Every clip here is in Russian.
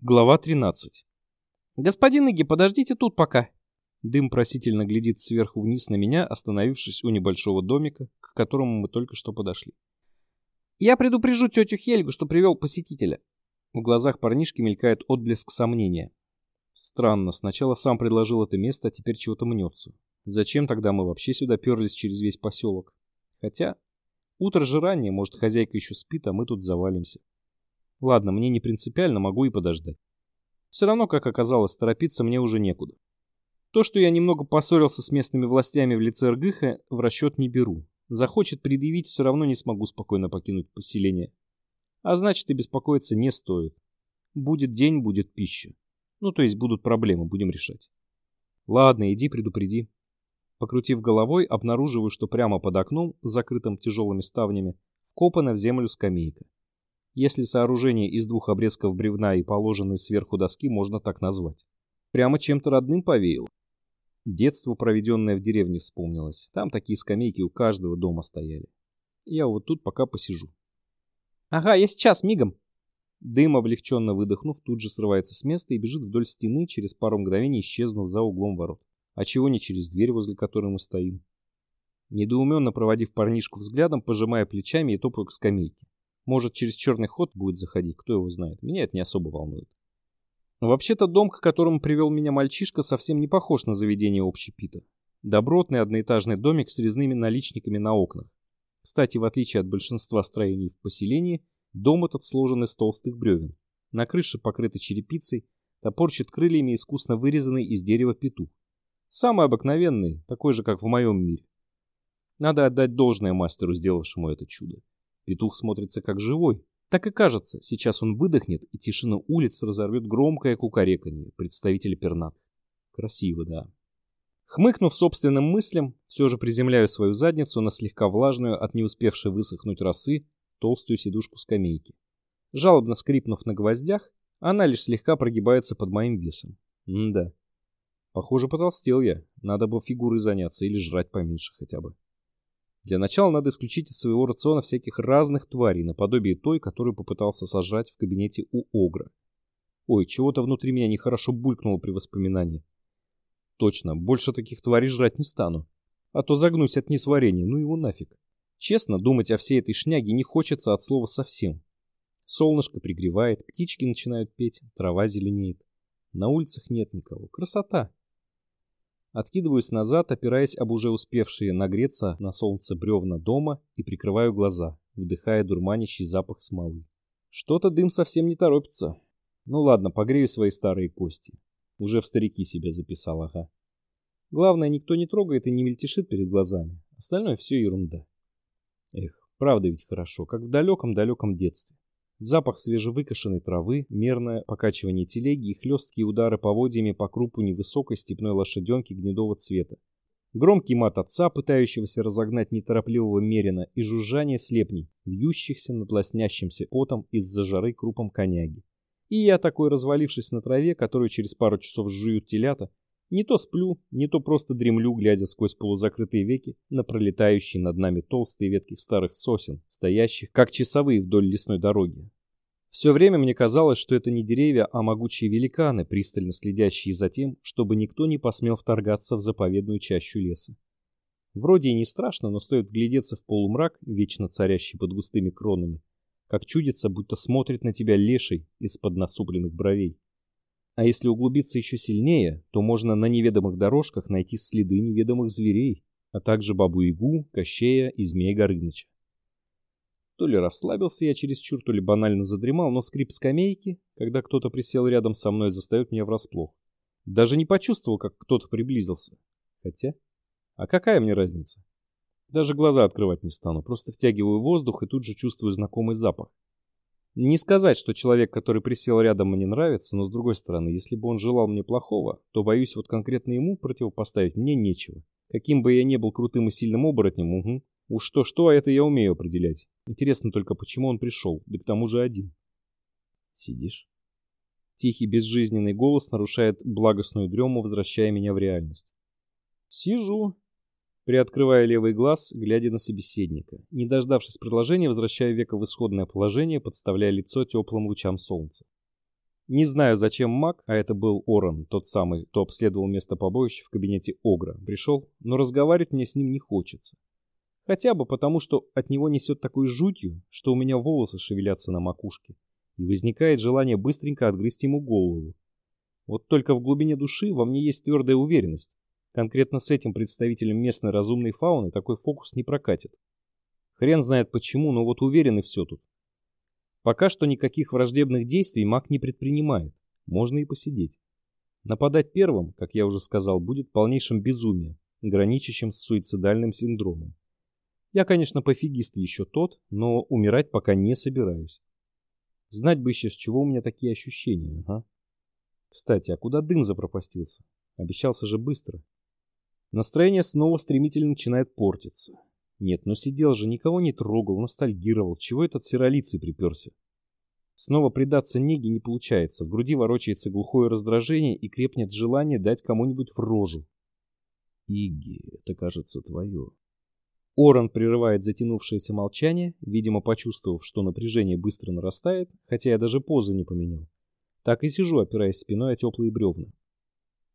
Глава 13. «Господин Иги, подождите тут пока!» Дым просительно глядит сверху вниз на меня, остановившись у небольшого домика, к которому мы только что подошли. «Я предупрежу тетю Хельгу, что привел посетителя». В глазах парнишки мелькает отблеск сомнения. Странно, сначала сам предложил это место, а теперь чего-то мнется. Зачем тогда мы вообще сюда перлись через весь поселок? Хотя, утро же раннее, может хозяйка еще спит, а мы тут завалимся. Ладно, мне не принципиально, могу и подождать. Все равно, как оказалось, торопиться мне уже некуда. То, что я немного поссорился с местными властями в лице Ргыха, в расчет не беру. Захочет предъявить, все равно не смогу спокойно покинуть поселение. А значит и беспокоиться не стоит. Будет день, будет пища. Ну, то есть будут проблемы, будем решать. Ладно, иди предупреди. Покрутив головой, обнаруживаю, что прямо под окном, закрытым тяжелыми ставнями, вкопана в землю скамейка если сооружение из двух обрезков бревна и положенной сверху доски можно так назвать. Прямо чем-то родным повеяло. Детство, проведенное в деревне, вспомнилось. Там такие скамейки у каждого дома стояли. Я вот тут пока посижу. Ага, я сейчас, мигом. Дым, облегченно выдохнув, тут же срывается с места и бежит вдоль стены, через пару мгновений исчезнув за углом ворот. А чего не через дверь, возле которой мы стоим? Недоуменно проводив парнишку взглядом, пожимая плечами и топаю к скамейке. Может, через черный ход будет заходить, кто его знает. Меня это не особо волнует. Вообще-то дом, к которому привел меня мальчишка, совсем не похож на заведение общепита. Добротный одноэтажный домик с резными наличниками на окнах. Кстати, в отличие от большинства строений в поселении, дом этот сложен из толстых бревен. На крыше покрыты черепицей, топорчит крыльями искусно вырезанный из дерева петух. Самый обыкновенный, такой же, как в моем мире. Надо отдать должное мастеру, сделавшему это чудо. Петух смотрится как живой. Так и кажется, сейчас он выдохнет, и тишину улиц разорвет громкое кукареканье представителя пернат. Красиво, да. Хмыкнув собственным мыслям, все же приземляю свою задницу на слегка влажную, от не успевшей высохнуть росы, толстую сидушку скамейки. Жалобно скрипнув на гвоздях, она лишь слегка прогибается под моим весом. М-да. Похоже, потолстел я. Надо бы фигурой заняться или жрать поменьше хотя бы. Для начала надо исключить из своего рациона всяких разных тварей, наподобие той, которую попытался сожрать в кабинете у Огра. Ой, чего-то внутри меня нехорошо булькнуло при воспоминании. Точно, больше таких тварей жрать не стану. А то загнусь от несварения, ну его нафиг. Честно, думать о всей этой шняге не хочется от слова совсем. Солнышко пригревает, птички начинают петь, трава зеленеет. На улицах нет никого. Красота. Откидываюсь назад, опираясь об уже успевшие нагреться на солнце бревна дома и прикрываю глаза, вдыхая дурманящий запах смолы. Что-то дым совсем не торопится. Ну ладно, погрею свои старые кости. Уже в старики себя записал, ага. Главное, никто не трогает и не мельтешит перед глазами. Остальное все ерунда. Эх, правда ведь хорошо, как в далеком-далеком детстве. Запах свежевыкошенной травы, мерное покачивание телеги и хлесткие удары поводьями по крупу невысокой степной лошаденки гнедого цвета. Громкий мат отца, пытающегося разогнать неторопливого мерина, и жужжание слепней, вьющихся над лоснящимся потом из-за жары крупом коняги. И я такой, развалившись на траве, которую через пару часов жуют телята, не то сплю, не то просто дремлю, глядя сквозь полузакрытые веки на пролетающие над нами толстые ветки старых сосен, стоящих как часовые вдоль лесной дороги. Все время мне казалось, что это не деревья, а могучие великаны, пристально следящие за тем, чтобы никто не посмел вторгаться в заповедную чащу леса. Вроде и не страшно, но стоит вглядеться в полумрак, вечно царящий под густыми кронами, как чудится, будто смотрит на тебя леший из-под насупленных бровей. А если углубиться еще сильнее, то можно на неведомых дорожках найти следы неведомых зверей, а также Бабу-Ягу, Кощея и Змея Горыныча. То ли расслабился я чересчур, то ли банально задремал, но скрип скамейки, когда кто-то присел рядом со мной, застает меня врасплох. Даже не почувствовал, как кто-то приблизился. Хотя, а какая мне разница? Даже глаза открывать не стану, просто втягиваю воздух и тут же чувствую знакомый запах. Не сказать, что человек, который присел рядом, мне нравится, но с другой стороны, если бы он желал мне плохого, то, боюсь, вот конкретно ему противопоставить мне нечего. Каким бы я ни был крутым и сильным оборотнем, угу. Уж что-что, а это я умею определять. Интересно только, почему он пришел, да к тому же один. Сидишь? Тихий безжизненный голос нарушает благостную дрему, возвращая меня в реальность. Сижу, приоткрывая левый глаз, глядя на собеседника. Не дождавшись предложения, возвращаю века в исходное положение, подставляя лицо теплым лучам солнца. Не знаю, зачем маг, а это был Оран, тот самый, кто обследовал место побоища в кабинете Огра, пришел, но разговаривать мне с ним не хочется. Хотя бы потому, что от него несет такой жутью, что у меня волосы шевелятся на макушке, и возникает желание быстренько отгрызть ему голову. Вот только в глубине души во мне есть твердая уверенность. Конкретно с этим представителем местной разумной фауны такой фокус не прокатит. Хрен знает почему, но вот уверен и все тут. Пока что никаких враждебных действий маг не предпринимает. Можно и посидеть. Нападать первым, как я уже сказал, будет полнейшим безумием, граничащим с суицидальным синдромом. Я, конечно, пофигист еще тот, но умирать пока не собираюсь. Знать бы еще, с чего у меня такие ощущения, ага. Кстати, а куда дым запропастился? Обещался же быстро. Настроение снова стремительно начинает портиться. Нет, ну сидел же, никого не трогал, ностальгировал. Чего этот сиролицый приперся? Снова предаться неге не получается. В груди ворочается глухое раздражение и крепнет желание дать кому-нибудь в рожу. Иги, это кажется твое. Оран прерывает затянувшееся молчание, видимо, почувствовав, что напряжение быстро нарастает, хотя я даже позы не поменял. Так и сижу, опираясь спиной о теплые бревна.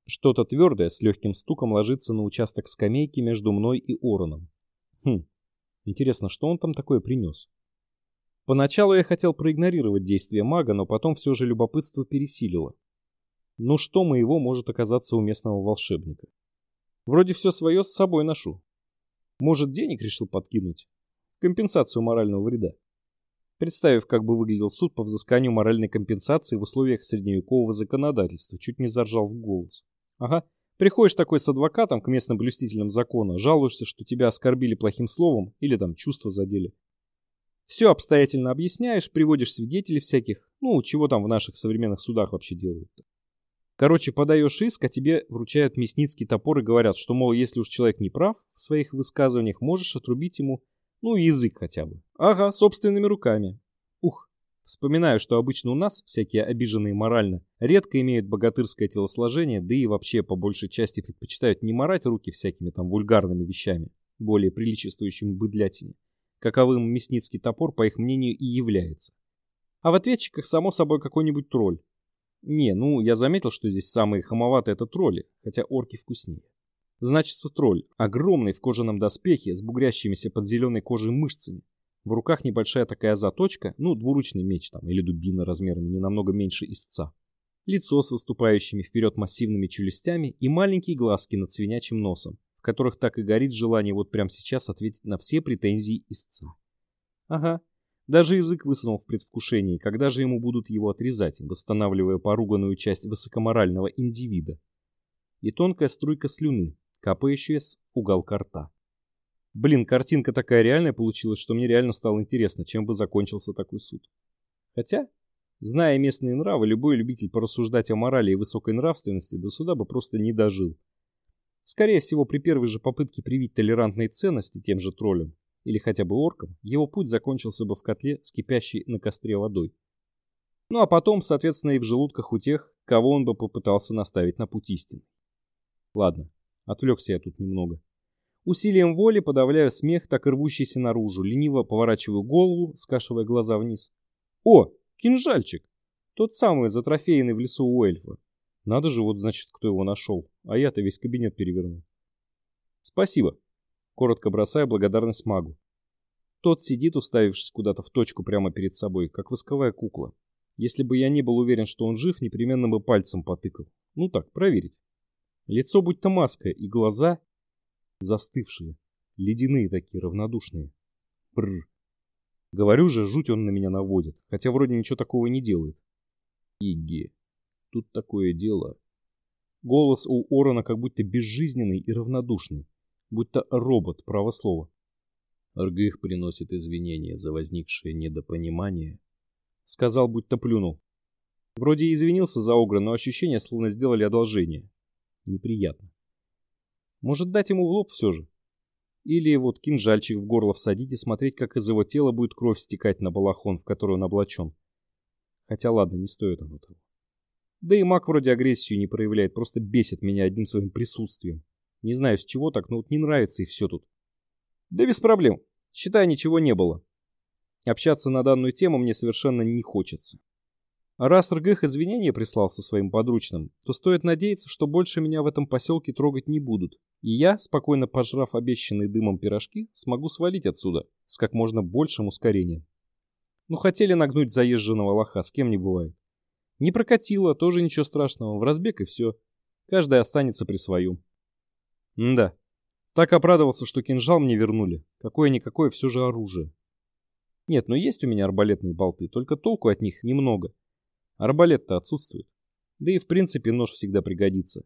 Что-то твердое с легким стуком ложится на участок скамейки между мной и Ороном. Хм, интересно, что он там такое принес? Поначалу я хотел проигнорировать действия мага, но потом все же любопытство пересилило. Ну что моего может оказаться у местного волшебника? Вроде все свое с собой ношу. Может, денег решил подкинуть? Компенсацию морального вреда. Представив, как бы выглядел суд по взысканию моральной компенсации в условиях средневекового законодательства, чуть не заржал в голос. Ага, приходишь такой с адвокатом к местным блюстителям закона, жалуешься, что тебя оскорбили плохим словом или там чувства задели. Все обстоятельно объясняешь, приводишь свидетелей всяких, ну, чего там в наших современных судах вообще делают -то. Короче, подаешь иск, а тебе вручают мясницкий топор и говорят, что, мол, если уж человек не прав в своих высказываниях, можешь отрубить ему, ну, язык хотя бы. Ага, собственными руками. Вспоминаю, что обычно у нас всякие обиженные морально редко имеют богатырское телосложение, да и вообще по большей части предпочитают не морать руки всякими там вульгарными вещами, более приличествующими быдлятине, каковым мясницкий топор, по их мнению, и является. А в ответчиках, само собой, какой-нибудь тролль, не, ну, я заметил, что здесь самые хамоватые это тролли, хотя орки вкуснее. Значится тролль, огромный в кожаном доспехе, с бугрящимися под зеленой кожей мышцами. В руках небольшая такая заточка, ну, двуручный меч там, или дубина размерами не намного меньше истца. Лицо с выступающими вперед массивными челюстями и маленькие глазки над свинячим носом, в которых так и горит желание вот прямо сейчас ответить на все претензии истца. Ага, даже язык высунул в предвкушении, когда же ему будут его отрезать, восстанавливая поруганную часть высокоморального индивида. И тонкая струйка слюны, капающая с уголка рта. Блин, картинка такая реальная получилась, что мне реально стало интересно, чем бы закончился такой суд. Хотя, зная местные нравы, любой любитель порассуждать о морали и высокой нравственности до суда бы просто не дожил. Скорее всего, при первой же попытке привить толерантные ценности тем же троллям, или хотя бы орком, его путь закончился бы в котле с кипящей на костре водой. Ну а потом, соответственно, и в желудках у тех, кого он бы попытался наставить на путь истины. Ладно, отвлекся я тут немного. Усилием воли подавляю смех, так и рвущийся наружу, лениво поворачиваю голову, скашивая глаза вниз. О, кинжальчик! Тот самый, затрофеянный в лесу у эльфа. Надо же, вот значит, кто его нашел. А я-то весь кабинет перевернул. Спасибо, коротко бросая благодарность магу. Тот сидит, уставившись куда-то в точку прямо перед собой, как восковая кукла. Если бы я не был уверен, что он жив, непременно бы пальцем потыкал. Ну так, проверить. Лицо будто маска, и глаза застывшие, ледяные такие, равнодушные. Бррр. Говорю же, жуть он на меня наводит, хотя вроде ничего такого не делает. Иги, тут такое дело. Голос у Орона как будто безжизненный и равнодушный будто робот, право слово. Аргых приносит извинения за возникшее недопонимание. Сказал, будто плюнул. Вроде и извинился за Огра, но ощущение, словно сделали одолжение. Неприятно. Может дать ему в лоб все же? Или вот кинжальчик в горло всадить и смотреть, как из его тела будет кровь стекать на балахон, в который он облачен. Хотя ладно, не стоит оно того. Да и маг вроде агрессию не проявляет, просто бесит меня одним своим присутствием. Не знаю с чего так, но вот не нравится и все тут. Да без проблем. Считай, ничего не было. Общаться на данную тему мне совершенно не хочется. Раз РГХ извинения прислал со своим подручным, то стоит надеяться, что больше меня в этом поселке трогать не будут. И я, спокойно пожрав обещанные дымом пирожки, смогу свалить отсюда с как можно большим ускорением. Ну хотели нагнуть заезженного лоха, с кем не бывает. Не прокатило, тоже ничего страшного, в разбег и все. Каждый останется при своем. М да, так обрадовался, что кинжал мне вернули. Какое-никакое все же оружие. Нет, ну есть у меня арбалетные болты, только толку от них немного. Арбалет-то отсутствует. Да и в принципе нож всегда пригодится.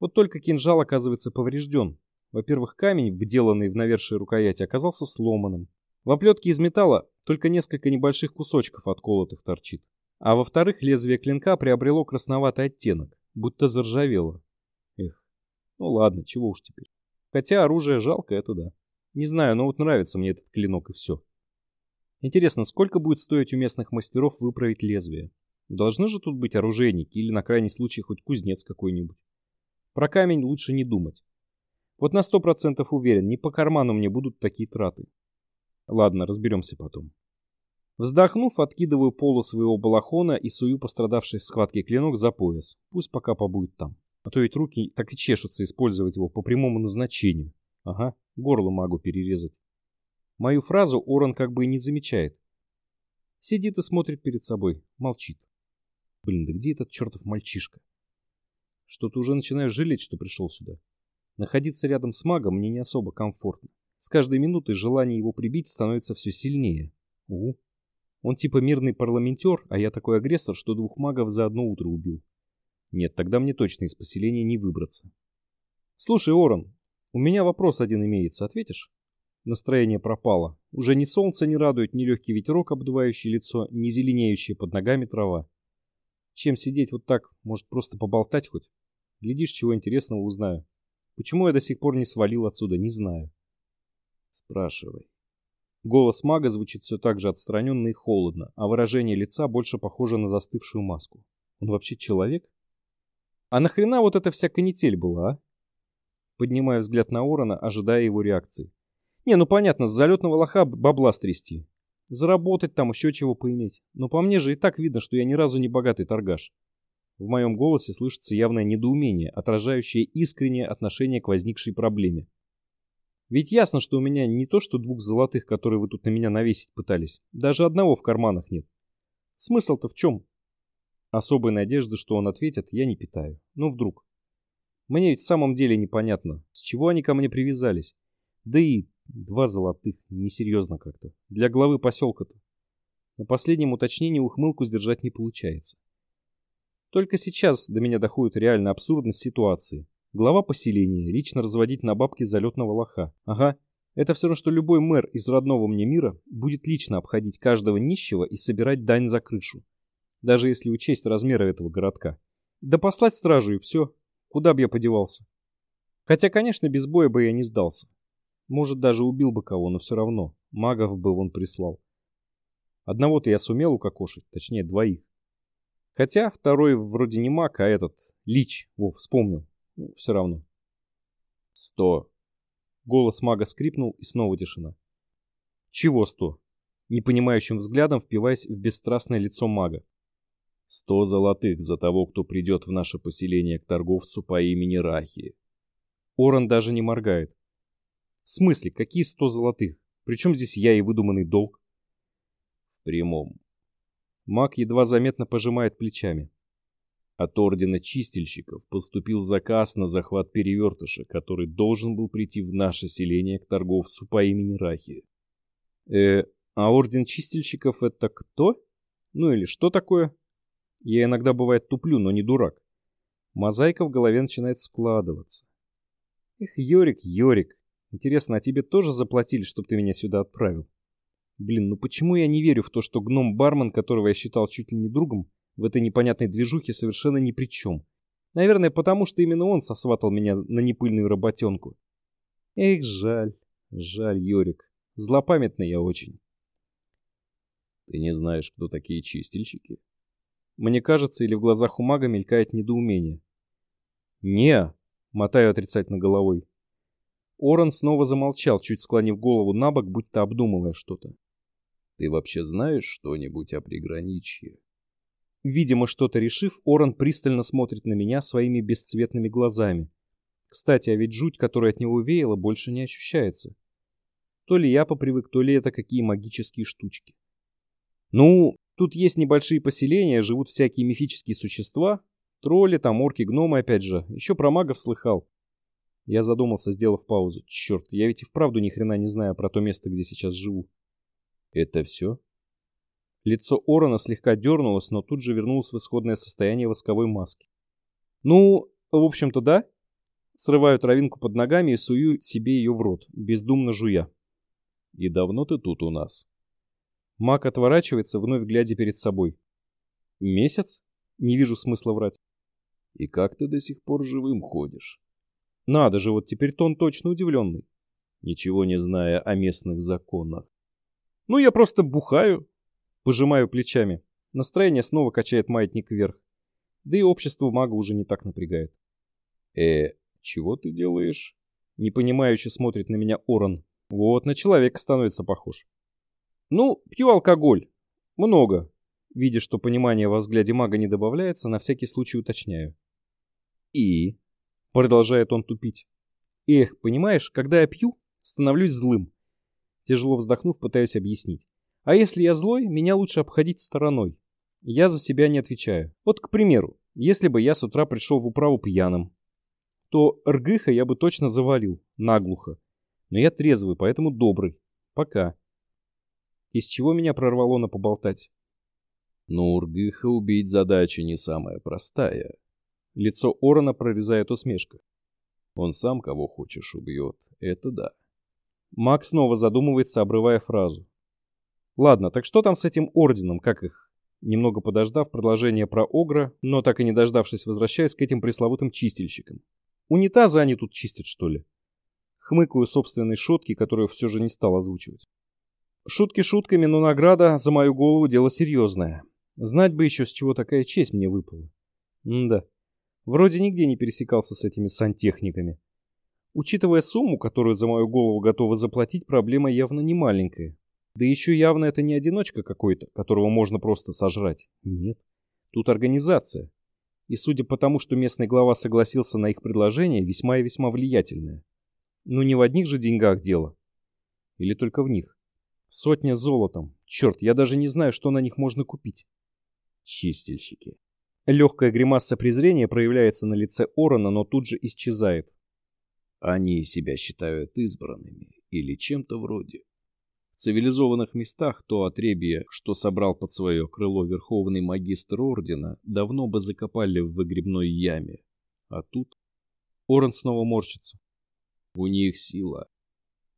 Вот только кинжал оказывается поврежден. Во-первых, камень, вделанный в навершие рукояти, оказался сломанным. В оплетке из металла только несколько небольших кусочков отколотых торчит. А во-вторых, лезвие клинка приобрело красноватый оттенок, будто заржавело. Эх, ну ладно, чего уж теперь. Хотя оружие жалко, это да. Не знаю, но вот нравится мне этот клинок и все. Интересно, сколько будет стоить у местных мастеров выправить лезвие? Должны же тут быть оружейники или на крайний случай хоть кузнец какой-нибудь. Про камень лучше не думать. Вот на сто процентов уверен, не по карману мне будут такие траты. Ладно, разберемся потом. Вздохнув, откидываю полу своего балахона и сую пострадавший в схватке клинок за пояс. Пусть пока побудет там. А то ведь руки так и чешутся использовать его по прямому назначению. Ага, горло могу перерезать. Мою фразу Оран как бы и не замечает. Сидит и смотрит перед собой, молчит. Блин, да где этот чертов мальчишка? Что-то уже начинаю жалеть, что пришел сюда. Находиться рядом с магом мне не особо комфортно. С каждой минутой желание его прибить становится все сильнее. Угу. Он типа мирный парламентер, а я такой агрессор, что двух магов за одно утро убил. Нет, тогда мне точно из поселения не выбраться. Слушай, Оран, у меня вопрос один имеется, ответишь? Настроение пропало. Уже ни солнце не радует, ни легкий ветерок, обдувающий лицо, ни зеленеющая под ногами трава. Чем сидеть вот так? Может, просто поболтать хоть? Глядишь, чего интересного узнаю. Почему я до сих пор не свалил отсюда, не знаю. Спрашивай. Голос мага звучит все так же отстраненно и холодно, а выражение лица больше похоже на застывшую маску. Он вообще человек? А нахрена вот эта вся канитель была, а? Поднимаю взгляд на Орона, ожидая его реакции. Не, ну понятно, с залетного лоха бабла стрясти. Заработать там, еще чего поиметь. Но по мне же и так видно, что я ни разу не богатый торгаш. В моем голосе слышится явное недоумение, отражающее искреннее отношение к возникшей проблеме. Ведь ясно, что у меня не то, что двух золотых, которые вы тут на меня навесить пытались. Даже одного в карманах нет. Смысл-то в чем? Особой надежды, что он ответит, я не питаю. Ну вдруг. Мне ведь в самом деле непонятно, с чего они ко мне привязались. Да и Два золотых. Несерьезно как-то. Для главы поселка-то. На последнем уточнении ухмылку сдержать не получается. Только сейчас до меня доходит реально абсурдность ситуации. Глава поселения лично разводить на бабки залетного лоха. Ага, это все равно, что любой мэр из родного мне мира будет лично обходить каждого нищего и собирать дань за крышу. Даже если учесть размеры этого городка. Да послать стражу и все. Куда бы я подевался? Хотя, конечно, без боя бы я не сдался. Может, даже убил бы кого, но все равно. Магов бы он прислал. Одного-то я сумел укокошить, точнее, двоих. Хотя второй вроде не маг, а этот, Лич, во, вспомнил. Ну, все равно. Сто. Голос мага скрипнул, и снова тишина. Чего сто? Непонимающим взглядом впиваясь в бесстрастное лицо мага. Сто золотых за того, кто придет в наше поселение к торговцу по имени Рахи. Оран даже не моргает. В смысле, какие сто золотых? Причем здесь я и выдуманный долг? В прямом. Маг едва заметно пожимает плечами. От ордена чистильщиков поступил заказ на захват перевертыша, который должен был прийти в наше селение к торговцу по имени Рахи. Э, а орден чистильщиков это кто? Ну или что такое? Я иногда бывает туплю, но не дурак. Мозаика в голове начинает складываться. Эх, Йорик, Йорик, Интересно, а тебе тоже заплатили, чтобы ты меня сюда отправил? Блин, ну почему я не верю в то, что гном-бармен, которого я считал чуть ли не другом, в этой непонятной движухе совершенно ни при чем? Наверное, потому что именно он сосватал меня на непыльную работенку. Эх, жаль, жаль, Йорик. Злопамятный я очень. Ты не знаешь, кто такие чистильщики? Мне кажется, или в глазах у мага мелькает недоумение. Не, мотаю отрицательно головой. Оран снова замолчал, чуть склонив голову на бок, будто обдумывая что-то. «Ты вообще знаешь что-нибудь о приграничье?» Видимо, что-то решив, Оран пристально смотрит на меня своими бесцветными глазами. Кстати, а ведь жуть, которая от него веяла, больше не ощущается. То ли я попривык, то ли это какие магические штучки. Ну, тут есть небольшие поселения, живут всякие мифические существа. Тролли, там орки, гномы, опять же. Еще про магов слыхал. Я задумался, сделав паузу. Черт, я ведь и вправду ни хрена не знаю про то место, где сейчас живу. Это все? Лицо Орона слегка дернулось, но тут же вернулось в исходное состояние восковой маски. Ну, в общем-то, да. Срываю травинку под ногами и сую себе ее в рот, бездумно жуя. И давно ты тут у нас? Мак отворачивается, вновь глядя перед собой. Месяц? Не вижу смысла врать. И как ты до сих пор живым ходишь? Надо же, вот теперь-то он точно удивленный. Ничего не зная о местных законах. Ну, я просто бухаю. Пожимаю плечами. Настроение снова качает маятник вверх. Да и общество мага уже не так напрягает. Э, чего ты делаешь? Непонимающе смотрит на меня Оран. Вот, на человека становится похож. Ну, пью алкоголь. Много. Видя, что понимание во взгляде мага не добавляется, на всякий случай уточняю. И? Продолжает он тупить. Эх, понимаешь, когда я пью, становлюсь злым. Тяжело вздохнув, пытаюсь объяснить. А если я злой, меня лучше обходить стороной. Я за себя не отвечаю. Вот, к примеру, если бы я с утра пришел в управу пьяным, то Ргыха я бы точно завалил, наглухо. Но я трезвый, поэтому добрый. Пока. Из чего меня прорвало на поболтать? Но у Ргыха убить задача не самая простая. Лицо Орона прорезает усмешка. Он сам кого хочешь убьет, это да. Мак снова задумывается, обрывая фразу. Ладно, так что там с этим орденом, как их? Немного подождав продолжение про Огра, но так и не дождавшись, возвращаюсь к этим пресловутым чистильщикам. Унитазы они тут чистят, что ли? Хмыкаю собственной шутки, которую все же не стал озвучивать. Шутки шутками, но награда за мою голову дело серьезное. Знать бы еще, с чего такая честь мне выпала. М да. Вроде нигде не пересекался с этими сантехниками. Учитывая сумму, которую за мою голову готовы заплатить, проблема явно не маленькая. Да еще явно это не одиночка какой-то, которого можно просто сожрать. Нет. Тут организация и, судя по тому, что местный глава согласился на их предложение, весьма и весьма влиятельное. Ну не в одних же деньгах дело. Или только в них. Сотня золотом. Черт, я даже не знаю, что на них можно купить. Чистильщики. Легкая гримаса презрения проявляется на лице Орона, но тут же исчезает. Они себя считают избранными или чем-то вроде цивилизованных местах то отребье, что собрал под свое крыло верховный магистр ордена, давно бы закопали в выгребной яме. А тут... Орен снова морщится. У них сила.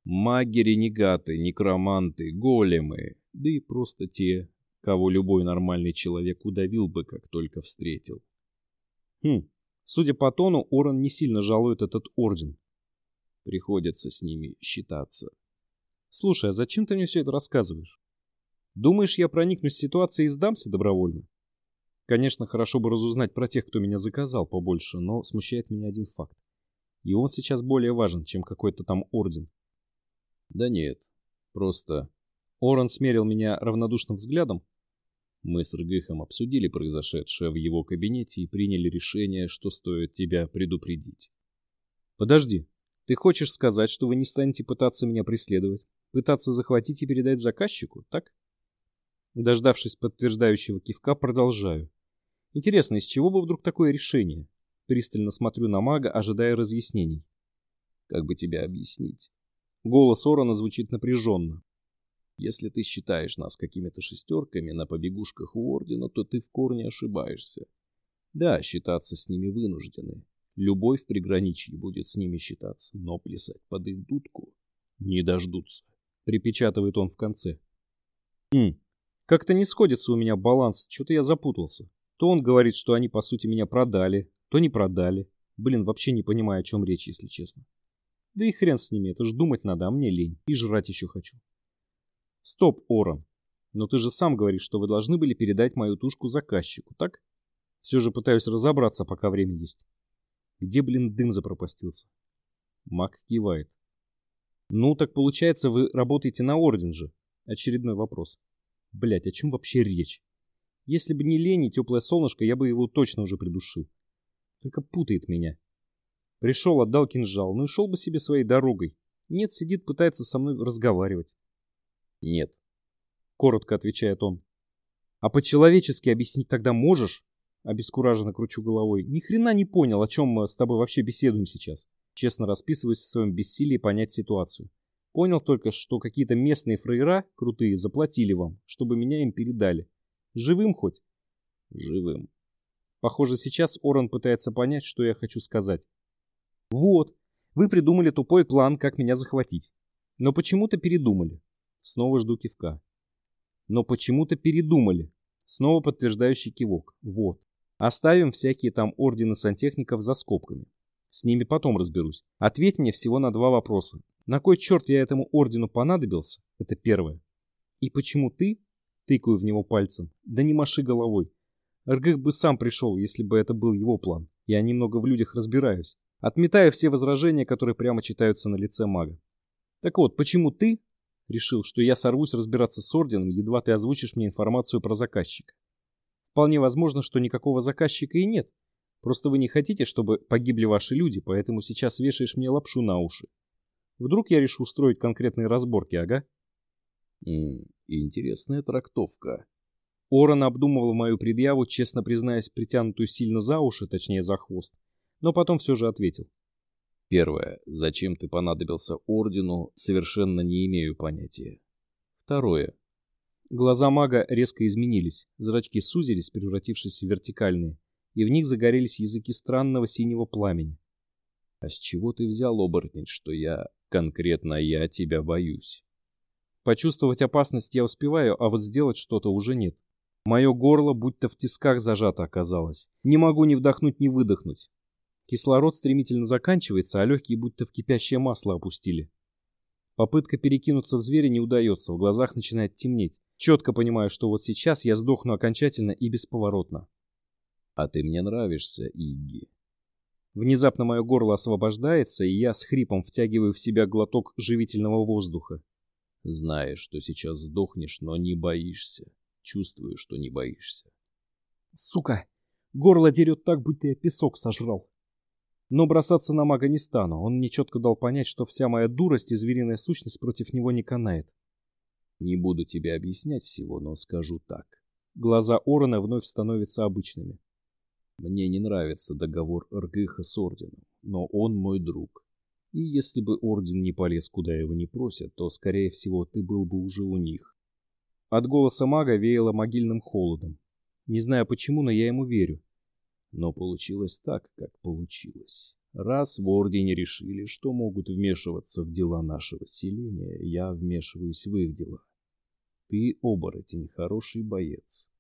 Маги-ренегаты, некроманты, големы, да и просто те, кого любой нормальный человек удавил бы, как только встретил. Хм, судя по тону, Орен не сильно жалует этот орден. Приходится с ними считаться. Слушай, а зачем ты мне все это рассказываешь? Думаешь, я проникнусь ситуацию и сдамся добровольно? Конечно, хорошо бы разузнать про тех, кто меня заказал побольше, но смущает меня один факт. И он сейчас более важен, чем какой-то там орден. Да нет, просто... Оран смерил меня равнодушным взглядом. Мы с Ргыхом обсудили произошедшее в его кабинете и приняли решение, что стоит тебя предупредить. Подожди, ты хочешь сказать, что вы не станете пытаться меня преследовать? Пытаться захватить и передать заказчику, так? Дождавшись подтверждающего кивка, продолжаю. Интересно, из чего бы вдруг такое решение? Пристально смотрю на мага, ожидая разъяснений. Как бы тебя объяснить? Голос Орона звучит напряженно. Если ты считаешь нас какими-то шестерками на побегушках у Ордена, то ты в корне ошибаешься. Да, считаться с ними вынуждены. Любой в приграничье будет с ними считаться, но плясать под их дудку не дождутся припечатывает он в конце. Хм, как-то не сходится у меня баланс, что-то я запутался. То он говорит, что они по сути меня продали, то не продали. Блин, вообще не понимаю, о чем речь, если честно. Да и хрен с ними, это ж думать надо, а мне лень. И жрать еще хочу. Стоп, Оран. Но ты же сам говоришь, что вы должны были передать мою тушку заказчику, так? Все же пытаюсь разобраться, пока время есть. Где, блин, дым запропастился? Мак кивает. Ну, так получается, вы работаете на Орден же. Очередной вопрос. Блять, о чем вообще речь? Если бы не лень и теплое солнышко, я бы его точно уже придушил. Только путает меня. Пришел, отдал кинжал, ну и шел бы себе своей дорогой. Нет, сидит, пытается со мной разговаривать. Нет. Коротко отвечает он. А по-человечески объяснить тогда можешь? Обескураженно кручу головой. Ни хрена не понял, о чем мы с тобой вообще беседуем сейчас. Честно расписываюсь в своем бессилии понять ситуацию. Понял только, что какие-то местные фрейра, крутые, заплатили вам, чтобы меня им передали. Живым хоть? Живым. Похоже, сейчас Оран пытается понять, что я хочу сказать. Вот, вы придумали тупой план, как меня захватить. Но почему-то передумали. Снова жду кивка. Но почему-то передумали. Снова подтверждающий кивок. Вот. Оставим всякие там ордены сантехников за скобками. С ними потом разберусь. Ответь мне всего на два вопроса. На кой черт я этому ордену понадобился? Это первое. И почему ты, тыкаю в него пальцем, да не маши головой. Ргых бы сам пришел, если бы это был его план. Я немного в людях разбираюсь. Отметаю все возражения, которые прямо читаются на лице мага. Так вот, почему ты решил, что я сорвусь разбираться с орденом, едва ты озвучишь мне информацию про заказчика? Вполне возможно, что никакого заказчика и нет. Просто вы не хотите, чтобы погибли ваши люди, поэтому сейчас вешаешь мне лапшу на уши. Вдруг я решу устроить конкретные разборки, ага? М -м, интересная трактовка. Оран обдумывал мою предъяву, честно признаясь, притянутую сильно за уши, точнее за хвост, но потом все же ответил. Первое. Зачем ты понадобился ордену, совершенно не имею понятия. Второе. Глаза мага резко изменились, зрачки сузились, превратившись в вертикальные, и в них загорелись языки странного синего пламени. А с чего ты взял, оборотень, что я, конкретно я, тебя боюсь? Почувствовать опасность я успеваю, а вот сделать что-то уже нет. Мое горло будто в тисках зажато оказалось. Не могу ни вдохнуть, ни выдохнуть. Кислород стремительно заканчивается, а легкие будто в кипящее масло опустили. Попытка перекинуться в зверя не удается, в глазах начинает темнеть. Четко понимаю, что вот сейчас я сдохну окончательно и бесповоротно. А ты мне нравишься, Игги. Внезапно мое горло освобождается, и я с хрипом втягиваю в себя глоток живительного воздуха. Знаешь, что сейчас сдохнешь, но не боишься. Чувствую, что не боишься. Сука! Горло дерет так, будто я песок сожрал. Но бросаться на мага не стану. Он мне четко дал понять, что вся моя дурость и звериная сущность против него не канает. Не буду тебе объяснять всего, но скажу так. Глаза Орона вновь становятся обычными. Мне не нравится договор Ргыха с Орденом, но он мой друг. И если бы Орден не полез, куда его не просят, то, скорее всего, ты был бы уже у них. От голоса мага веяло могильным холодом. Не знаю почему, но я ему верю. Но получилось так, как получилось. Раз в Ордене решили, что могут вмешиваться в дела нашего селения, я вмешиваюсь в их дела. Ты, оборотень, хороший боец.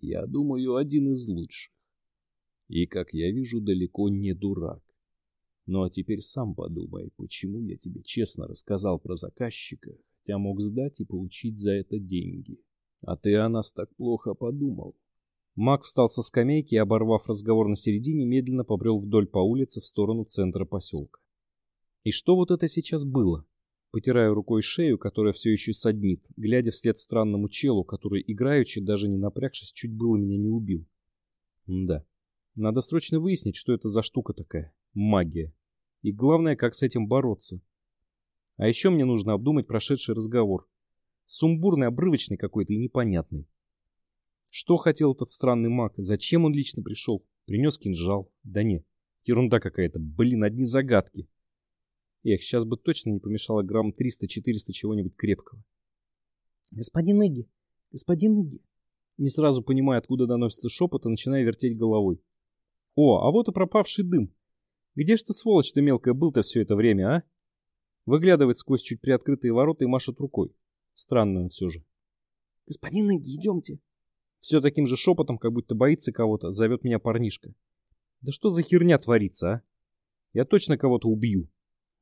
Я думаю, один из лучших. И, как я вижу, далеко не дурак. Ну а теперь сам подумай, почему я тебе честно рассказал про заказчика, хотя мог сдать и получить за это деньги. А ты о нас так плохо подумал. Мак встал со скамейки и, оборвав разговор на середине, медленно побрел вдоль по улице в сторону центра поселка. И что вот это сейчас было? Потираю рукой шею, которая все еще саднит, глядя вслед странному челу, который, играючи, даже не напрягшись, чуть было меня не убил. М да. Надо срочно выяснить, что это за штука такая. Магия. И главное, как с этим бороться. А еще мне нужно обдумать прошедший разговор. Сумбурный, обрывочный какой-то и непонятный. Что хотел этот странный маг? Зачем он лично пришел? Принес кинжал? Да нет. Ерунда какая-то. Блин, одни загадки. Эх, сейчас бы точно не помешало грамм 300-400 чего-нибудь крепкого. Господин Иги, господин Иги. Не сразу понимая, откуда доносится шепот, и начинаю вертеть головой. О, а вот и пропавший дым. Где ж ты, сволочь-то мелкая, был-то все это время, а? Выглядывает сквозь чуть приоткрытые ворота и машет рукой. Странно он все же. Господин Иги, идемте. Все таким же шепотом, как будто боится кого-то, зовет меня парнишка. Да что за херня творится, а? Я точно кого-то убью.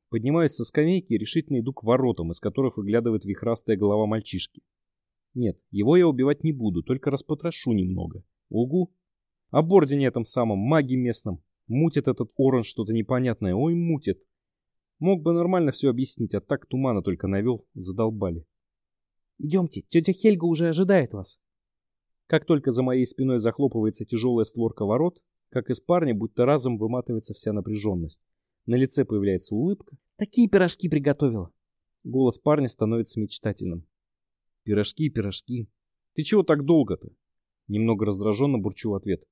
Поднимаюсь со скамейки и решительно иду к воротам, из которых выглядывает вихрастая голова мальчишки. Нет, его я убивать не буду, только распотрошу немного. Угу. О бордине этом самом, маге местном. Мутит этот Оран что-то непонятное. Ой, мутит. Мог бы нормально все объяснить, а так тумана только навел. Задолбали. Идемте, тетя Хельга уже ожидает вас. Как только за моей спиной захлопывается тяжелая створка ворот, как из парня, будто разом выматывается вся напряженность. На лице появляется улыбка. Такие пирожки приготовила. Голос парня становится мечтательным. Пирожки, пирожки. Ты чего так долго-то? Немного раздраженно бурчу в ответ.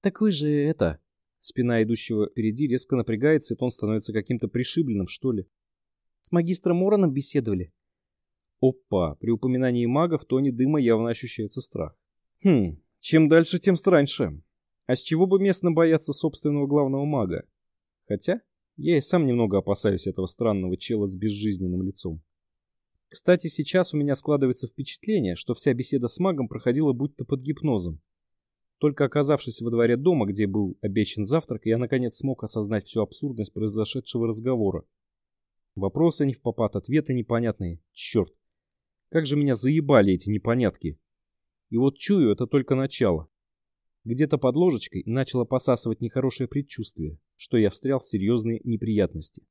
Так вы же это... Спина идущего впереди резко напрягается, и тон становится каким-то пришибленным, что ли. С магистром Мороном беседовали. Опа, при упоминании мага в тоне дыма явно ощущается страх. Хм, чем дальше, тем страньше. А с чего бы местно бояться собственного главного мага? Хотя, я и сам немного опасаюсь этого странного чела с безжизненным лицом. Кстати, сейчас у меня складывается впечатление, что вся беседа с магом проходила будто под гипнозом. Только оказавшись во дворе дома, где был обещан завтрак, я наконец смог осознать всю абсурдность произошедшего разговора. Вопросы не в попад, ответы непонятные. Черт, как же меня заебали эти непонятки. И вот чую, это только начало. Где-то под ложечкой начало посасывать нехорошее предчувствие, что я встрял в серьезные неприятности.